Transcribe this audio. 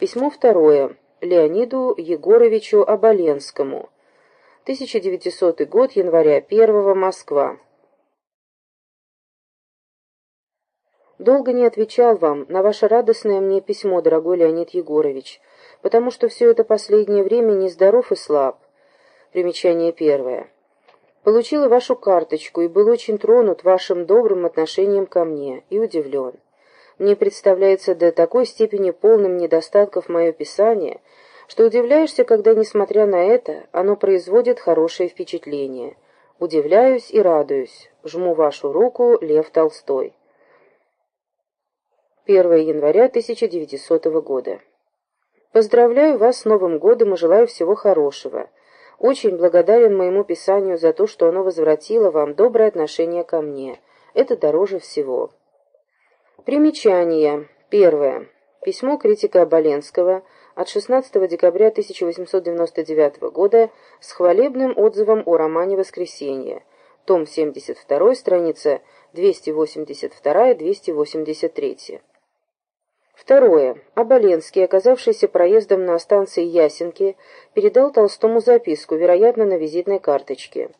Письмо второе. Леониду Егоровичу Оболенскому. 1900 год, января 1 Москва. Долго не отвечал вам на ваше радостное мне письмо, дорогой Леонид Егорович, потому что все это последнее время нездоров и слаб. Примечание первое. Получила вашу карточку и был очень тронут вашим добрым отношением ко мне и удивлен. Мне представляется до такой степени полным недостатков мое писание, что удивляешься, когда, несмотря на это, оно производит хорошее впечатление. Удивляюсь и радуюсь. Жму вашу руку, Лев Толстой. 1 января 1900 года. Поздравляю вас с Новым годом и желаю всего хорошего. Очень благодарен моему писанию за то, что оно возвратило вам доброе отношение ко мне. Это дороже всего. Примечание. Первое. Письмо критика Оболенского от 16 декабря 1899 года с хвалебным отзывом о романе «Воскресенье». Том 72, страница 282-283. Второе. Оболенский, оказавшийся проездом на станции Ясенки, передал Толстому записку, вероятно, на визитной карточке.